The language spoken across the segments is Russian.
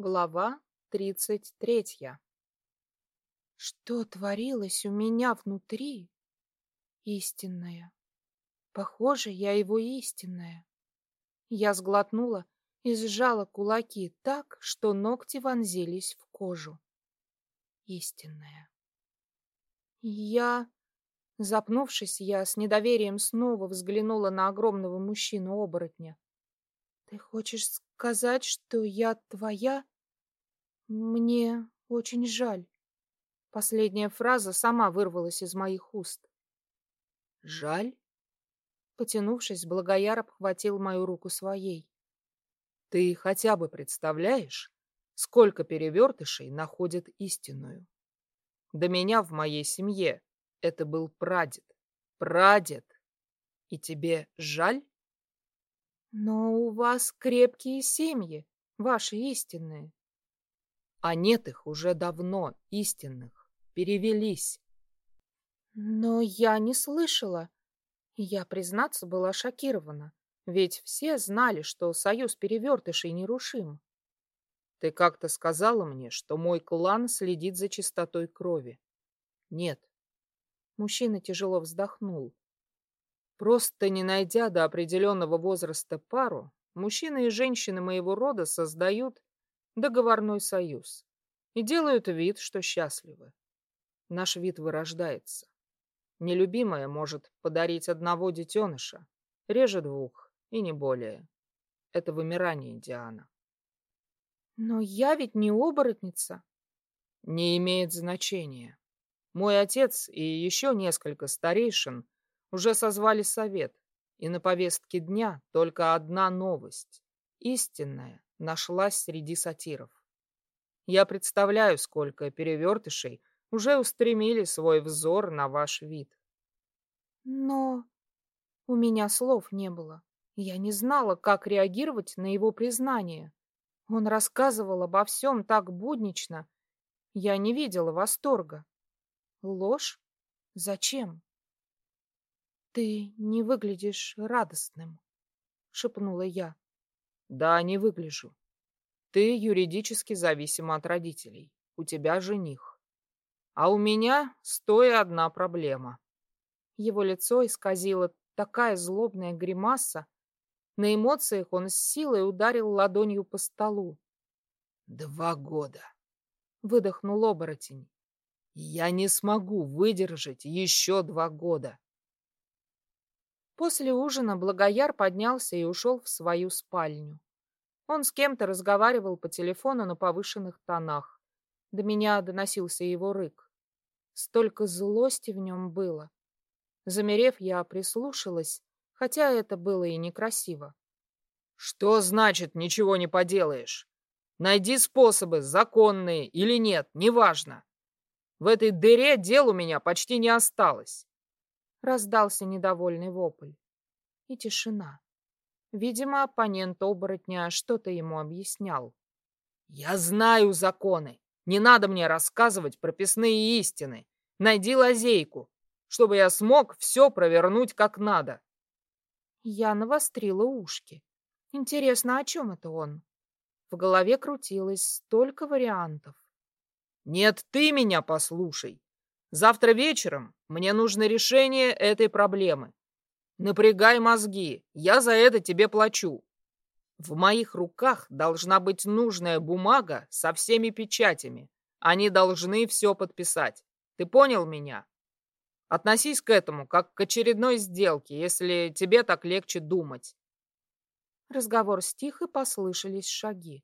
Глава тридцать третья. Что творилось у меня внутри? Истинное. Похоже, я его истинная. Я сглотнула и сжала кулаки так, что ногти вонзились в кожу. Истинная. Я... Запнувшись, я с недоверием снова взглянула на огромного мужчину-оборотня. Ты хочешь сказать, что я твоя? Мне очень жаль. Последняя фраза сама вырвалась из моих уст. Жаль? Потянувшись, Благояр обхватил мою руку своей. Ты хотя бы представляешь, сколько перевертышей находят истинную? До меня в моей семье это был прадед. Прадед. И тебе жаль? Но у вас крепкие семьи, ваши истинные. А нет их уже давно, истинных. Перевелись. Но я не слышала. Я, признаться, была шокирована. Ведь все знали, что союз перевертышей нерушим. Ты как-то сказала мне, что мой клан следит за чистотой крови. Нет. Мужчина тяжело вздохнул. Просто не найдя до определенного возраста пару, мужчины и женщины моего рода создают договорной союз и делают вид, что счастливы. Наш вид вырождается. Нелюбимая может подарить одного детеныша, реже двух, и не более. Это вымирание, Диана. Но я ведь не оборотница. Не имеет значения. Мой отец и еще несколько старейшин уже созвали совет, и на повестке дня только одна новость. Истинная нашлась среди сатиров. Я представляю, сколько перевертышей уже устремили свой взор на ваш вид. Но у меня слов не было. Я не знала, как реагировать на его признание. Он рассказывал обо всем так буднично. Я не видела восторга. Ложь? Зачем? «Ты не выглядишь радостным», — шепнула я. «Да, не выгляжу. Ты юридически зависима от родителей. У тебя жених. А у меня стоя одна проблема». Его лицо исказило такая злобная гримаса. На эмоциях он с силой ударил ладонью по столу. «Два года», — выдохнул оборотень. «Я не смогу выдержать еще два года». После ужина Благояр поднялся и ушел в свою спальню. Он с кем-то разговаривал по телефону на повышенных тонах. До меня доносился его рык. Столько злости в нем было. Замерев, я прислушалась, хотя это было и некрасиво. «Что значит ничего не поделаешь? Найди способы, законные или нет, неважно. В этой дыре дел у меня почти не осталось. Раздался недовольный вопль. И тишина. Видимо, оппонент оборотня что-то ему объяснял. «Я знаю законы. Не надо мне рассказывать прописные истины. Найди лазейку, чтобы я смог все провернуть как надо». Я навострила ушки. Интересно, о чем это он? В голове крутилось столько вариантов. «Нет, ты меня послушай. Завтра вечером мне нужно решение этой проблемы. Напрягай мозги, я за это тебе плачу. В моих руках должна быть нужная бумага со всеми печатями. Они должны все подписать. Ты понял меня? Относись к этому как к очередной сделке, если тебе так легче думать. Разговор стих и послышались шаги.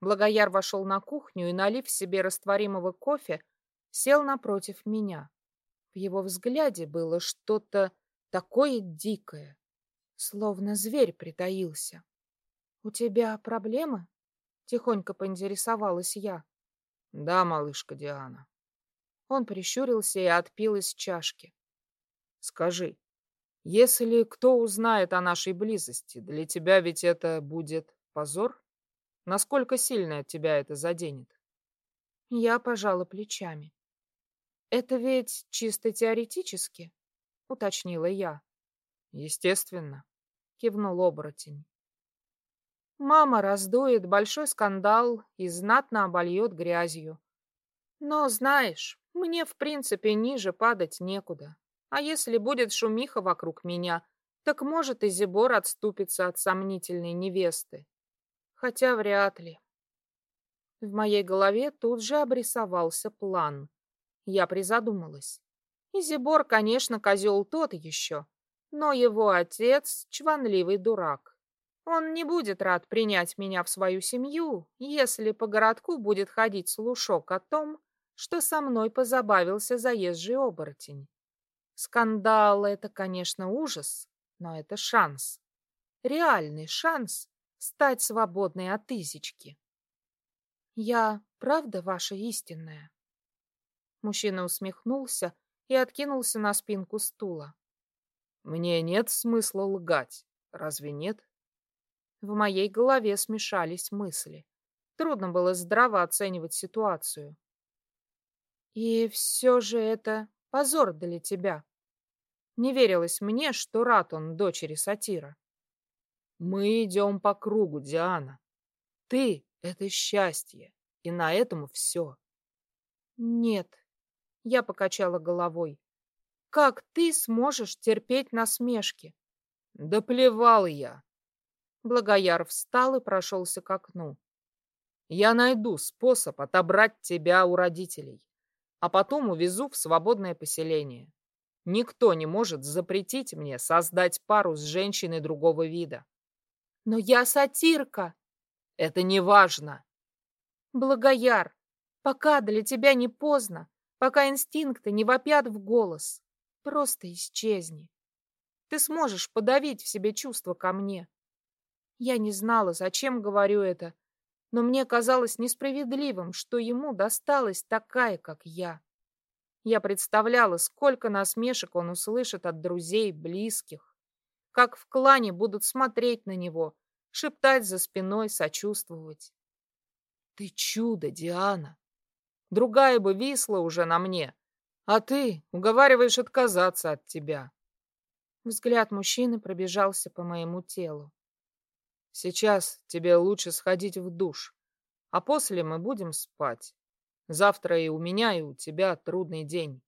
Благояр вошел на кухню и, налив себе растворимого кофе, сел напротив меня. В его взгляде было что-то такое дикое, словно зверь притаился. «У тебя проблемы?» — тихонько поинтересовалась я. «Да, малышка Диана». Он прищурился и отпил из чашки. «Скажи, если кто узнает о нашей близости, для тебя ведь это будет позор? Насколько сильно от тебя это заденет?» Я пожала плечами. «Это ведь чисто теоретически?» — уточнила я. «Естественно», — кивнул оборотень. Мама раздует большой скандал и знатно обольет грязью. Но, знаешь, мне в принципе ниже падать некуда. А если будет шумиха вокруг меня, так может и Зибор отступится от сомнительной невесты. Хотя вряд ли. В моей голове тут же обрисовался план. Я призадумалась. Изибор, конечно, козел тот еще, но его отец — чванливый дурак. Он не будет рад принять меня в свою семью, если по городку будет ходить слушок о том, что со мной позабавился заезжий оборотень. Скандал — это, конечно, ужас, но это шанс. Реальный шанс стать свободной от Изички. Я правда ваша истинная? Мужчина усмехнулся и откинулся на спинку стула. Мне нет смысла лгать, разве нет? В моей голове смешались мысли. Трудно было здраво оценивать ситуацию. И все же это позор для тебя. Не верилось мне, что рад он дочери сатира. Мы идем по кругу, Диана. Ты — это счастье, и на этом все. Нет, я покачала головой. Как ты сможешь терпеть насмешки? Да плевал я. Благояр встал и прошелся к окну. Я найду способ отобрать тебя у родителей, а потом увезу в свободное поселение. Никто не может запретить мне создать пару с женщиной другого вида. Но я сатирка. Это не важно. Благояр, пока для тебя не поздно, пока инстинкты не вопят в голос, просто исчезни. Ты сможешь подавить в себе чувства ко мне. Я не знала, зачем говорю это, но мне казалось несправедливым, что ему досталась такая, как я. Я представляла, сколько насмешек он услышит от друзей, близких как в клане будут смотреть на него, шептать за спиной, сочувствовать. Ты чудо, Диана. Другая бы висла уже на мне, а ты уговариваешь отказаться от тебя. Взгляд мужчины пробежался по моему телу. Сейчас тебе лучше сходить в душ, а после мы будем спать. Завтра и у меня, и у тебя трудный день.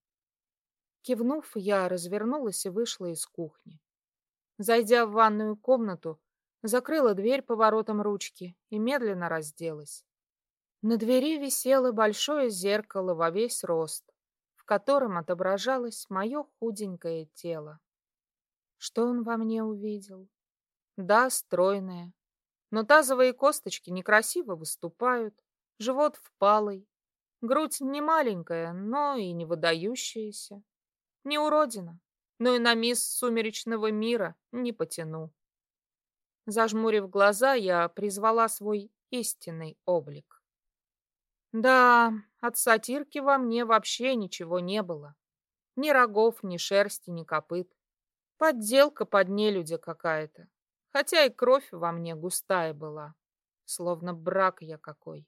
Кивнув, я развернулась и вышла из кухни. Зайдя в ванную комнату, закрыла дверь поворотом ручки и медленно разделась. На двери висело большое зеркало во весь рост, в котором отображалось мое худенькое тело. Что он во мне увидел? Да, стройное, но тазовые косточки некрасиво выступают, живот впалый, грудь не маленькая, но и не выдающаяся. Не уродина, но и на мисс сумеречного мира не потяну. Зажмурив глаза, я призвала свой истинный облик. Да, от сатирки во мне вообще ничего не было. Ни рогов, ни шерсти, ни копыт. Подделка под нелюдя какая-то. Хотя и кровь во мне густая была. Словно брак я какой.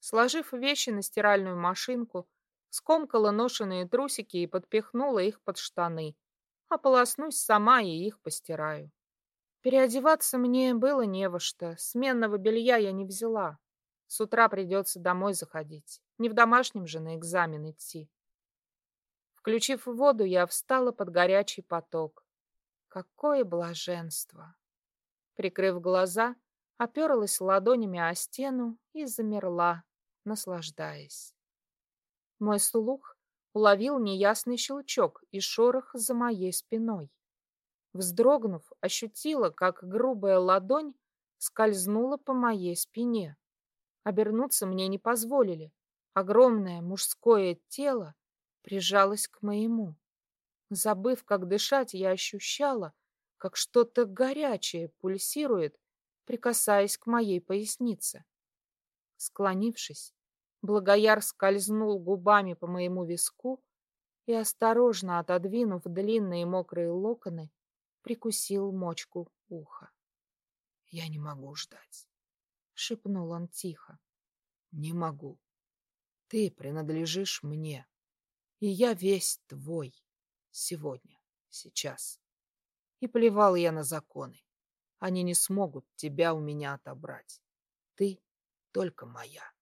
Сложив вещи на стиральную машинку, скомкала ношеные трусики и подпихнула их под штаны. Ополоснусь сама и их постираю. Переодеваться мне было не во что. Сменного белья я не взяла. С утра придется домой заходить. Не в домашнем же на экзамен идти. Включив воду, я встала под горячий поток. Какое блаженство! Прикрыв глаза, оперлась ладонями о стену и замерла, наслаждаясь. Мой слух уловил неясный щелчок и шорох за моей спиной. Вздрогнув, ощутила, как грубая ладонь скользнула по моей спине. Обернуться мне не позволили. Огромное мужское тело прижалось к моему. Забыв, как дышать, я ощущала, как что-то горячее пульсирует, прикасаясь к моей пояснице. Склонившись, Благояр скользнул губами по моему виску и, осторожно отодвинув длинные мокрые локоны, прикусил мочку уха. — Я не могу ждать, — шепнул он тихо. — Не могу. Ты принадлежишь мне, и я весь твой сегодня, сейчас. И плевал я на законы. Они не смогут тебя у меня отобрать. Ты только моя.